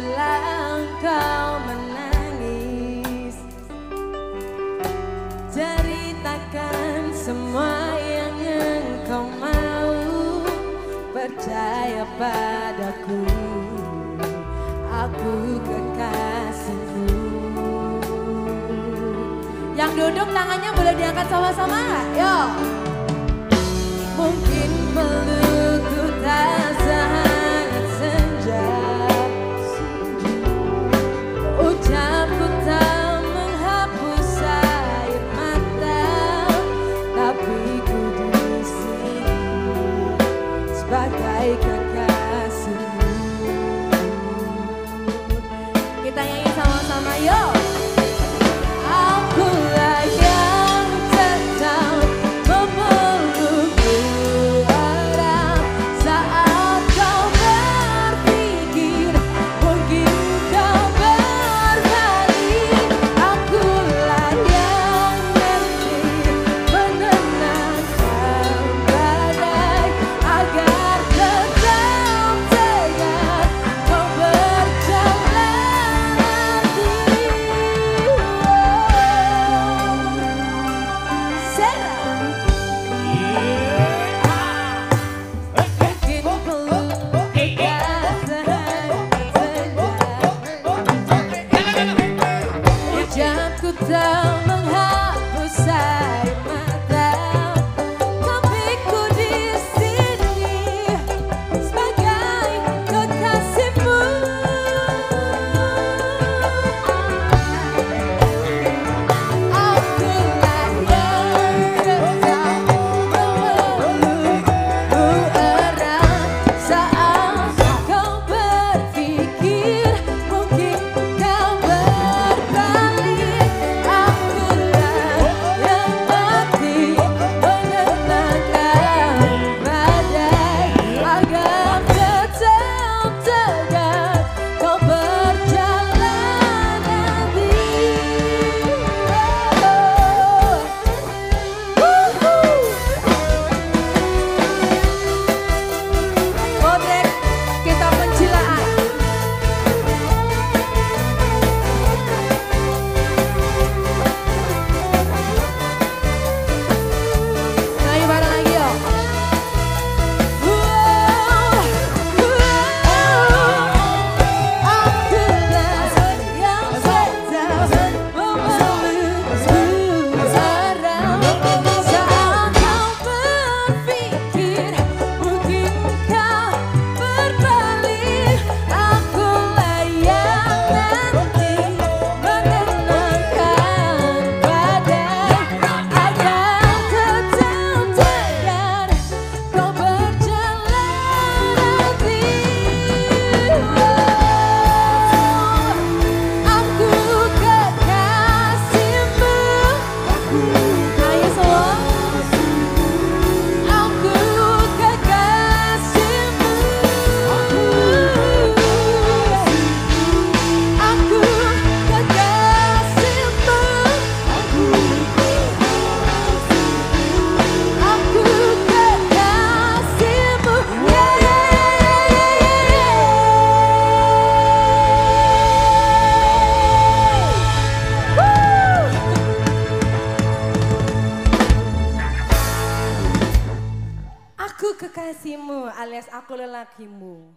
bila engkau menangis. Ceritakan semua yang engkau mau. Percaya padaku. Aku kekasihmu. Yang duduk tangannya boleh diangkat sama-sama? Yo. Mungkin belum but I can't. down. kekasihmu alias aku lelakimu.